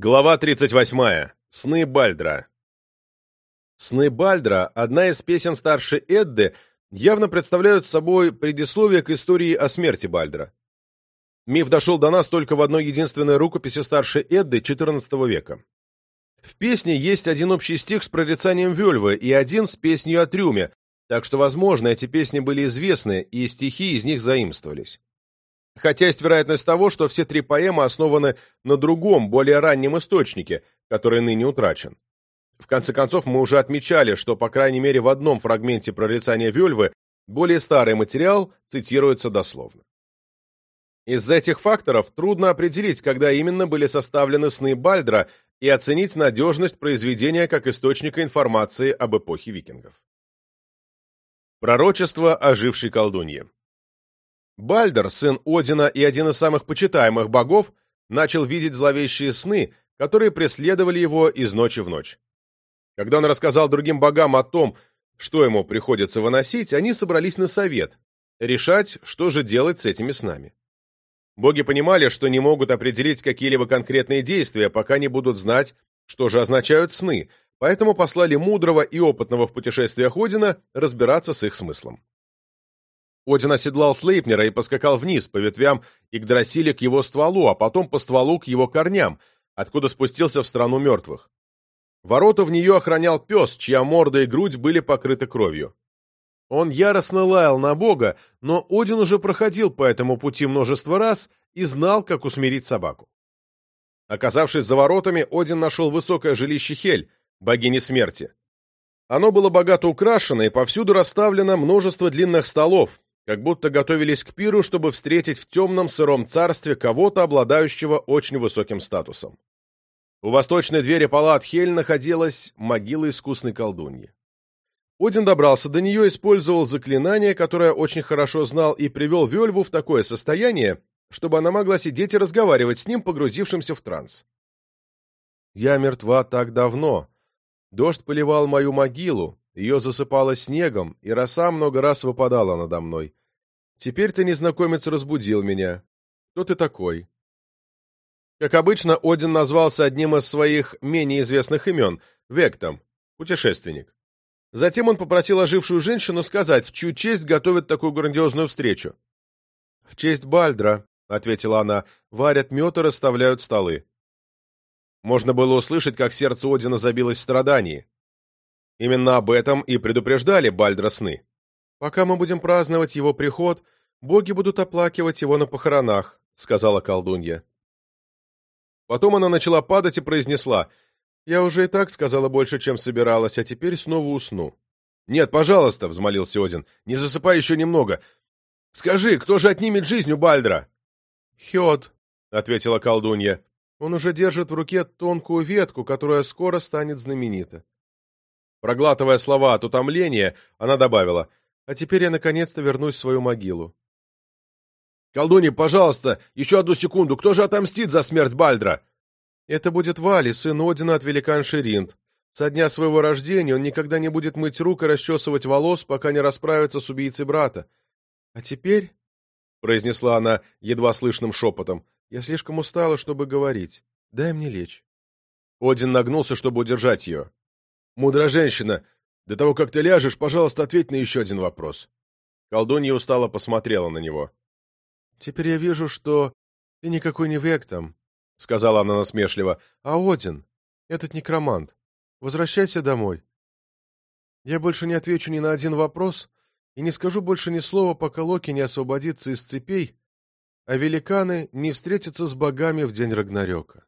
Глава 38. Сны Бальдра. Сны Бальдра, одна из песен старшей Эдды, явно представляют собой предисловие к истории о смерти Бальдра. Миф дошел до нас только в одной единственной рукописи старшей Эдды XIV века. В песне есть один общий стих с прорицанием Вельвы и один с песнью о Трюме, так что, возможно, эти песни были известны, и стихи из них заимствовались хотя есть вероятность того, что все три поэмы основаны на другом, более раннем источнике, который ныне утрачен. В конце концов, мы уже отмечали, что, по крайней мере, в одном фрагменте прорицания Вюльвы более старый материал цитируется дословно. Из этих факторов трудно определить, когда именно были составлены сны Бальдра и оценить надежность произведения как источника информации об эпохе викингов. Пророчество ожившей колдуньи Бальдер, сын Одина и один из самых почитаемых богов, начал видеть зловещие сны, которые преследовали его из ночи в ночь. Когда он рассказал другим богам о том, что ему приходится выносить, они собрались на совет, решать, что же делать с этими снами. Боги понимали, что не могут определить какие-либо конкретные действия, пока не будут знать, что же означают сны, поэтому послали мудрого и опытного в путешествиях Одина разбираться с их смыслом. Один оседлал Слейпнера и поскакал вниз по ветвям Игдрасиля к его стволу, а потом по стволу к его корням, откуда спустился в страну мертвых. Ворота в нее охранял пес, чья морда и грудь были покрыты кровью. Он яростно лаял на бога, но Один уже проходил по этому пути множество раз и знал, как усмирить собаку. Оказавшись за воротами, Один нашел высокое жилище Хель, богини смерти. Оно было богато украшено, и повсюду расставлено множество длинных столов, как будто готовились к пиру, чтобы встретить в темном сыром царстве кого-то, обладающего очень высоким статусом. У восточной двери палат Хель находилась могила искусной колдуньи. Один добрался до нее, использовал заклинание, которое очень хорошо знал, и привел Вельву в такое состояние, чтобы она могла сидеть и разговаривать с ним, погрузившимся в транс. «Я мертва так давно. Дождь поливал мою могилу, ее засыпало снегом, и роса много раз выпадала надо мной. Теперь ты, незнакомец, разбудил меня. Кто ты такой?» Как обычно, Один назвался одним из своих менее известных имен — Вектом, путешественник. Затем он попросил ожившую женщину сказать, в чью честь готовят такую грандиозную встречу. «В честь Бальдра», — ответила она, — «варят мед и расставляют столы». Можно было услышать, как сердце Одина забилось в страдании. Именно об этом и предупреждали Бальдра сны. «Пока мы будем праздновать его приход, боги будут оплакивать его на похоронах», — сказала колдунья. Потом она начала падать и произнесла, «Я уже и так сказала больше, чем собиралась, а теперь снова усну». «Нет, пожалуйста», — взмолился Один, — «не засыпай еще немного. Скажи, кто же отнимет жизнь у Бальдра?» «Хёд», — ответила колдунья. «Он уже держит в руке тонкую ветку, которая скоро станет знаменита. Проглатывая слова от утомления, она добавила, «А теперь я наконец-то вернусь в свою могилу». «Колдунья, пожалуйста, еще одну секунду, кто же отомстит за смерть Бальдра?» «Это будет Вали, сын Одина от великан Ширинд. Со дня своего рождения он никогда не будет мыть рук и расчесывать волос, пока не расправится с убийцей брата. А теперь...» — произнесла она едва слышным шепотом. «Я слишком устала, чтобы говорить. Дай мне лечь». Один нагнулся, чтобы удержать ее. «Мудрая женщина, до того, как ты ляжешь, пожалуйста, ответь на еще один вопрос». Колдунья устало посмотрела на него. «Теперь я вижу, что ты никакой не Вектом», — сказала она насмешливо, — «а Один, этот некромант. Возвращайся домой. Я больше не отвечу ни на один вопрос и не скажу больше ни слова, пока Локи не освободится из цепей, а великаны не встретятся с богами в день Рагнарёка».